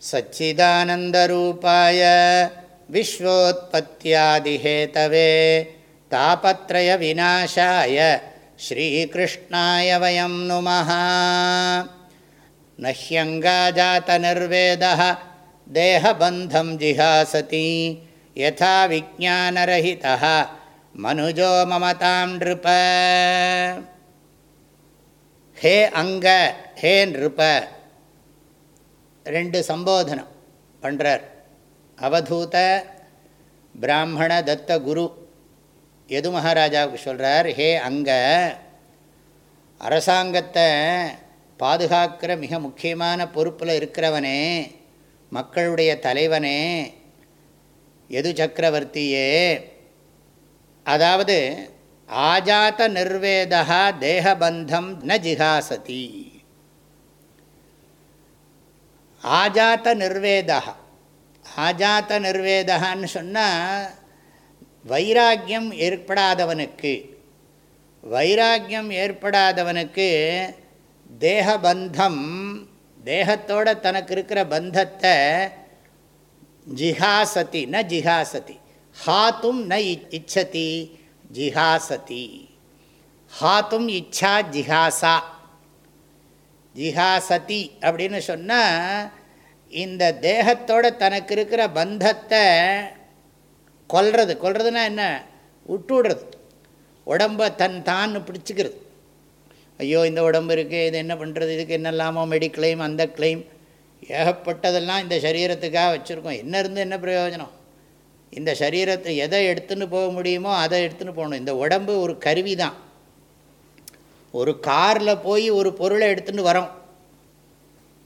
सच्चिदानन्दरूपाय विश्वोत्पत्त्यादिहेतवे तापत्रयविनाशाय श्रीकृष्णाय वयं नुमः न ह्यङ्गाजातनिर्वेदः देहबन्धं जिहासति यथा विज्ञानरहितः मनुजो ममतां नृप हे अङ्ग हे नृप ரெண்டு சம்போதனம் பண்ணுறார் அவதூத பிராமண தத்த குரு. எது மகாராஜாவுக்கு சொல்கிறார் ஹே அங்க அரசாங்கத்தை பாதுகாக்கிற மிக முக்கியமான பொறுப்பில் இருக்கிறவனே மக்களுடைய தலைவனே எது சக்கரவர்த்தியே. அதாவது ஆஜாத்த நிர்வேதா தேகபந்தம் ந ஜிகாசதி ஆஜாத்த நிர்வேதா ஆஜாத்த நிர்வேதான்னு சொன்னால் வைராக்கியம் ஏற்படாதவனுக்கு வைராக்கியம் ஏற்படாதவனுக்கு தேகபந்தம் தேகத்தோட தனக்கு இருக்கிற பந்தத்தை ஜிஹாசதி ந ஜிஹாசதி. ஹாத்தும் ந இச்சதி ஜிஹாசதி. ஹாத்தும் இச்சா ஜிஹாசா. ஜிஹாசதி அப்படின்னு சொன்னால் இந்த தேகத்தோட தனக்கு இருக்கிற பந்தத்தை கொல்றது. கொல்றதுன்னா என்ன? விட்டுடுறது உடம்பை தன் தான் பிடிச்சிக்கிறது. ஐயோ இந்த உடம்பு இருக்குது இது என்ன பண்ணுறது இதுக்கு என்னெல்லாமோ மெடிக்ளைம் அந்த கிளைம் ஏகப்பட்டதெல்லாம் இந்த சரீரத்துக்காக வச்சுருக்கோம். என்ன இருந்து என்ன பிரயோஜனம்? இந்த சரீரத்தை எதை எடுத்துன்னு போக முடியுமோ அதை எடுத்துன்னு போகணும். இந்த உடம்பு ஒரு கருவி தான் ஒரு காரில் போய் ஒரு பொருளை எடுத்துன்னு வரோம்.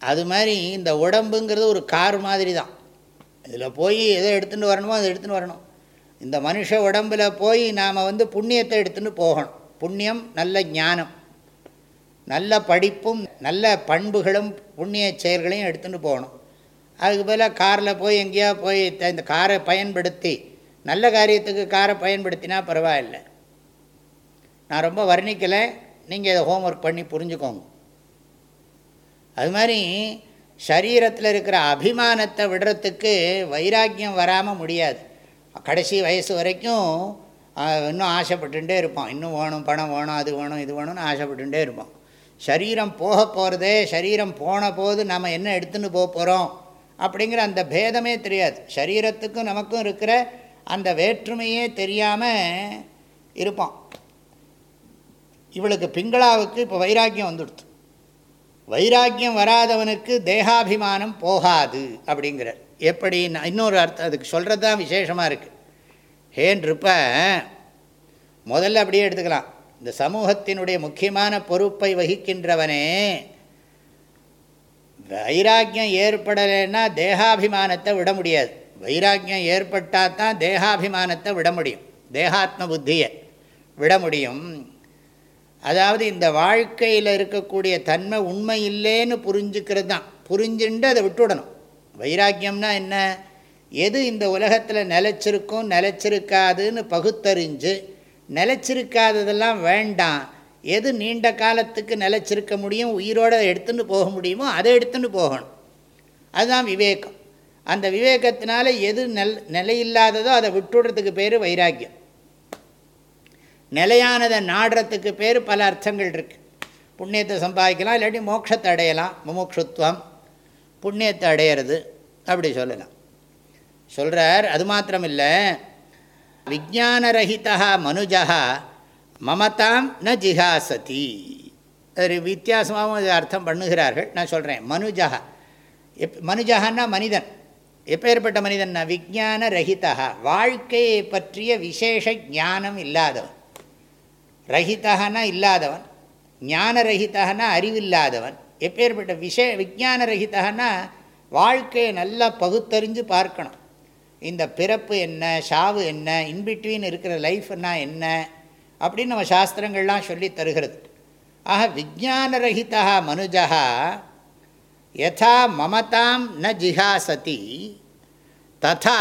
அது மாதிரி இந்த உடம்புங்கிறது ஒரு கார் மாதிரி தான் இதில் போய் எதை எடுத்துகிட்டு வரணுமோ அதை எடுத்துகிட்டு வரணும். இந்த மனுஷ உடம்பில் போய் நாம் வந்து புண்ணியத்தை எடுத்துன்னு போகணும். புண்ணியம் நல்ல ஞானம். நல்ல படிப்பும் நல்ல பண்புகளும் புண்ணிய செயல்களையும் எடுத்துகிட்டு போகணும். அதுக்கு பதிலாக காரில் போய் எங்கேயா போய் இந்த காரை பயன்படுத்தி நல்ல காரியத்துக்கு காரை பயன்படுத்தினா பரவாயில்லை. நான் ரொம்ப வர்ணிக்கலை. நீங்கள் இதை ஹோம்ஒர்க் பண்ணி புரிஞ்சுக்கோங்க. அது மாதிரி சரீரத்தில் இருக்கிற அபிமானத்தை விடுறதுக்கு வைராக்கியம் வராமல் முடியாது. கடைசி வயசு வரைக்கும் இன்னும் ஆசைப்பட்டுட்டே இருப்பான் இன்னும் வேணும் பணம் வேணும் அது வேணும் இது வேணும்னு ஆசைப்பட்டுட்டே இருப்பான் சரீரம் போக போகிறதே சரீரம் போன போது நம்ம என்ன எடுத்துன்னு போக போகிறோம் அப்படிங்கிற அந்த பேதமே தெரியாது. சரீரத்துக்கும் நமக்கும் இருக்கிற அந்த வேற்றுமையே தெரியாமல் இருப்பான் இவளுக்கு பிங்களாவுக்கு இப்போ வைராக்கியம் வந்துடுத்து. வைராக்கியம் வராதவனுக்கு தேகாபிமானம் போகாது அப்படிங்கிறார். எப்படி? இன்னொரு அர்த்தம் அதுக்கு சொல்கிறது தான் விசேஷமாக இருக்குது ஹேன்ருப்ப முதல்ல அப்படியே எடுத்துக்கலாம். இந்த சமூகத்தினுடைய முக்கியமான பொறுப்பை வகிக்கின்றவனே வைராக்கியம் ஏற்படலைன்னா தேகாபிமானத்தை விட முடியாது. வைராக்கியம் ஏற்பட்டால் தான் தேகாபிமானத்தை விட முடியும். தேகாத்ம புத்தியை விட முடியும். அதாவது இந்த வாழ்க்கையில் இருக்கக்கூடிய தன்மை உண்மை இல்லைன்னு புரிஞ்சுக்கிறது தான் புரிஞ்சுட்டு அதை விட்டுவிடணும் வைராக்கியம்னா என்ன? எது இந்த உலகத்தில் நிலச்சிருக்கும் நிலச்சிருக்காதுன்னு பகுத்தறிஞ்சு நிலச்சிருக்காததெல்லாம் வேண்டாம். எது நீண்ட காலத்துக்கு நிலச்சிருக்க முடியும் உயிரோடு எடுத்துன்னு போக முடியுமோ அதை எடுத்துன்னு போகணும். அதுதான் விவேகம். அந்த விவேகத்தினால எது நெல் நிலையில்லாததோ அதை விட்டுடுறதுக்கு பேர் வைராக்கியம். நிலையானதை நாடுறதுக்கு பேர் பல அர்த்தங்கள் இருக்குது புண்ணியத்தை சம்பாதிக்கலாம் இல்லாட்டி மோட்சத்தை அடையலாம். முமுட்சுத்வம் புண்ணியத்தை அடையிறது அப்படி சொல்லலாம். சொல்கிறார் அது மாத்திரமில்லை. விஜானரகிதா மனுஜா மமதாம் ந ஜிஹாசதி. அது வித்தியாசமாகவும் இது அர்த்தம் பண்ணுகிறார்கள். நான் சொல்கிறேன் மனுஜா. எப் மனுஜகான்னா மனிதன். எப்பேற்பட்ட மனிதன்னா? விஜான ரஹிதா வாழ்க்கையை பற்றிய விசேஷ ஞானம் இல்லாதவன். ரஹிதகனா இல்லாதவன் ஞான ரஹிதகனா அறிவில்லாதவன் எப்பேற்பட்ட விஷே விஜான ரஹிதகனா வாழ்க்கையை நல்லா பகுத்தறிஞ்சு பார்க்கணும். இந்த பிறப்பு என்ன ஷாவு என்ன இன்பிட்வீன் இருக்கிற லைஃப்னா என்ன அப்படின்னு நம்ம சாஸ்திரங்கள்லாம் சொல்லி தருகிறது. ஆக விஜானரகிதா மனுஜா யதா மமதாம் ந ஜிஹாசதி ததா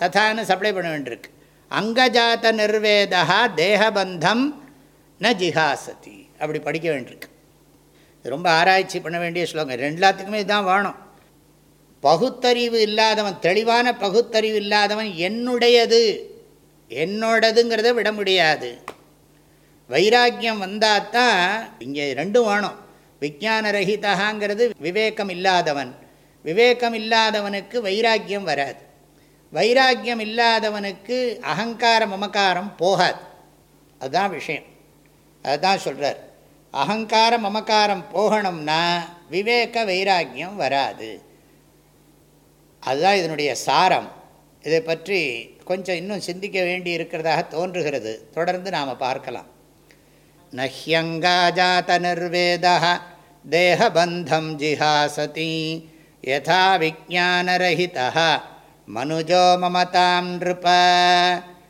ததான்னு சப்ளை பண்ண வேண்டியிருக்கு. அங்கஜாத்த நிர்வேதா தேகபந்தம் ந ஜிஹாசதி அப்படி படிக்க வேண்டியிருக்கு. ரொம்ப ஆராய்ச்சி பண்ண வேண்டிய ஸ்லோகம். எல்லாத்துக்குமே இதுதான் வேணும். பகுத்தறிவு இல்லாதவன் தெளிவான பகுத்தறிவு இல்லாதவன் என்னுடையது. என்னோடதுங்கிறத விட முடியாது. வைராக்கியம் வந்தால் தான் இங்கே ரெண்டும் வேணும். விஜான ரஹிதகாங்கிறது விவேகம் இல்லாதவன் விவேகம் இல்லாதவனுக்கு வைராக்கியம் வராது. வைராக்கியம் இல்லாதவனுக்கு அகங்கார மமக்காரம் போகாது. அதுதான் விஷயம். அதுதான் சொல்கிறார் அகங்கார மமக்காரம் போகணும்னா விவேக வைராக்கியம் வராது. அதுதான் இதனுடைய சாரம். இதை பற்றி கொஞ்சம் இன்னும் சிந்திக்க வேண்டி இருக்கிறதாக தோன்றுகிறது. தொடர்ந்து நாம் பார்க்கலாம். நஹ்யங்காஜாத நிர்வேதா தேகபந்தம் ஜிஹாசதி யதா விஜானரஹிதா மனுஜோ மமதாம் நிருப.